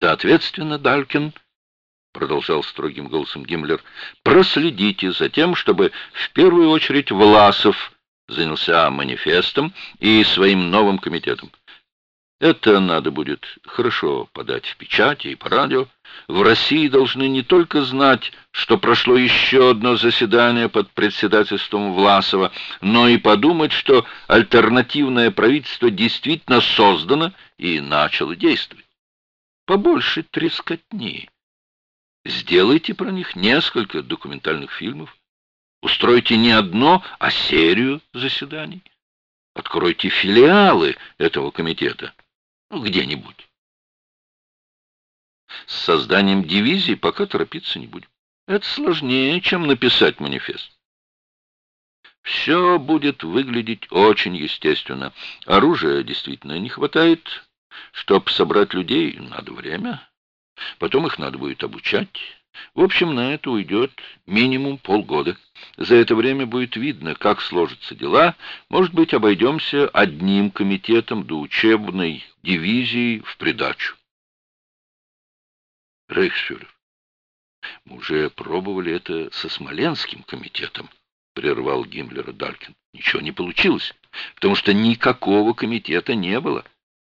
Соответственно, Далькин, продолжал строгим голосом Гиммлер, проследите за тем, чтобы в первую очередь Власов занялся манифестом и своим новым комитетом. Это надо будет хорошо подать в печати и по радио. В России должны не только знать, что прошло еще одно заседание под председательством Власова, но и подумать, что альтернативное правительство действительно создано и начало действовать. Побольше трескотни. Сделайте про них несколько документальных фильмов. Устройте не одно, а серию заседаний. Откройте филиалы этого комитета. Ну, где-нибудь. С созданием дивизии пока торопиться не будем. Это сложнее, чем написать манифест. Все будет выглядеть очень естественно. Оружия действительно не хватает. Чтоб собрать людей, надо время. Потом их надо будет обучать. В общем, на это уйдет минимум полгода. За это время будет видно, как сложатся дела. Может быть, обойдемся одним комитетом до учебной дивизии в придачу. Рейхсфюрер, мы уже пробовали это со Смоленским комитетом, прервал Гиммлера Далькин. Ничего не получилось, потому что никакого комитета не было.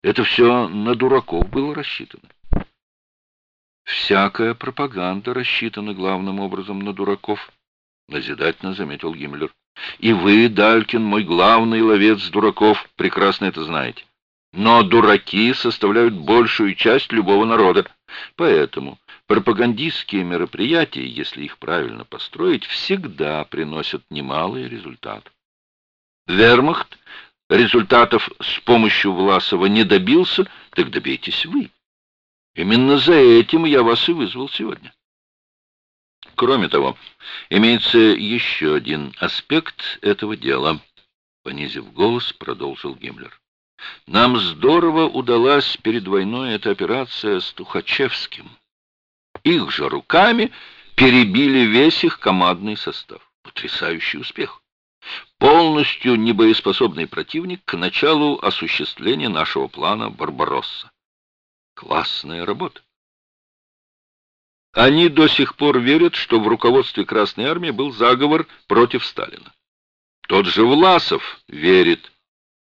Это все на дураков было рассчитано. Всякая пропаганда рассчитана главным образом на дураков, назидательно заметил Гиммлер. И вы, Далькин, мой главный ловец дураков, прекрасно это знаете. Но дураки составляют большую часть любого народа. Поэтому пропагандистские мероприятия, если их правильно построить, всегда приносят немалый результат. Вермахт результатов с помощью Власова не добился, так добейтесь вы. Именно за этим я вас и вызвал сегодня. Кроме того, имеется еще один аспект этого дела. Понизив голос, продолжил Гиммлер. Нам здорово удалась перед войной эта операция с Тухачевским. Их же руками перебили весь их командный состав. Потрясающий успех. Полностью небоеспособный противник к началу осуществления нашего плана «Барбаросса». Классная работа. Они до сих пор верят, что в руководстве Красной Армии был заговор против Сталина. Тот же Власов верит.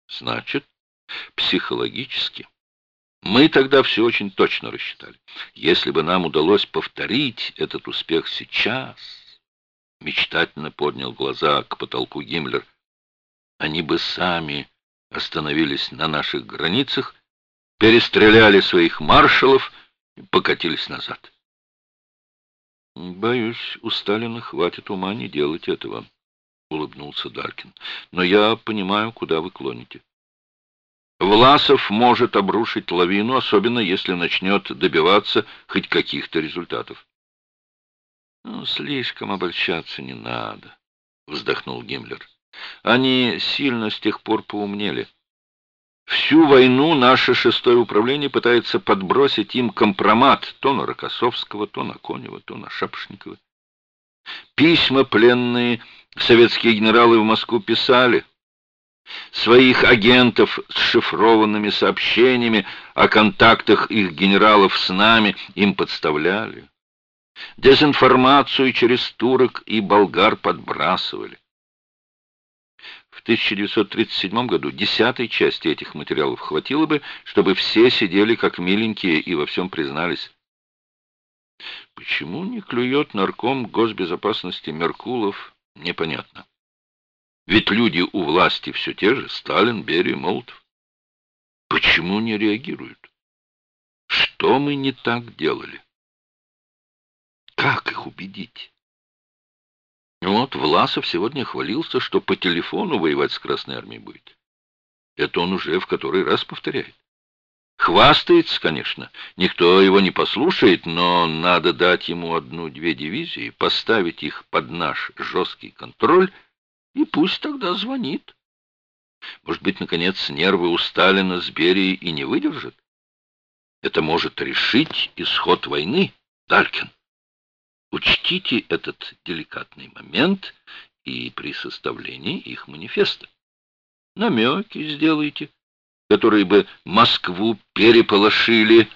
Значит, психологически. Мы тогда все очень точно рассчитали. Если бы нам удалось повторить этот успех сейчас, мечтательно поднял глаза к потолку Гиммлер, они бы сами остановились на наших границах перестреляли своих маршалов и покатились назад. «Боюсь, у Сталина хватит ума не делать этого», — улыбнулся Даркин. «Но я понимаю, куда вы клоните. Власов может обрушить лавину, особенно если начнет добиваться хоть каких-то результатов». «Ну, слишком обольщаться не надо», — вздохнул Гиммлер. «Они сильно с тех пор поумнели». Всю войну наше шестое управление пытается подбросить им компромат то на Рокоссовского, то на Конева, то на Шапшникова. Письма пленные советские генералы в Москву писали. Своих агентов с шифрованными сообщениями о контактах их генералов с нами им подставляли. Дезинформацию через турок и болгар подбрасывали. В 1937 году десятой части этих материалов хватило бы, чтобы все сидели как миленькие и во всем признались. Почему не клюет нарком госбезопасности Меркулов, непонятно. Ведь люди у власти все те же, Сталин, Берия, Молотов. Почему не реагируют? Что мы не так делали? Их убедить? Вот Власов сегодня хвалился, что по телефону воевать с Красной Армией будет. Это он уже в который раз повторяет. Хвастается, конечно, никто его не послушает, но надо дать ему одну-две дивизии, поставить их под наш жесткий контроль, и пусть тогда звонит. Может быть, наконец, нервы у Сталина с Берией и не выдержат? Это может решить исход войны, Далькин. Учтите этот деликатный момент и при составлении их манифеста. Намеки сделайте, которые бы Москву переполошили,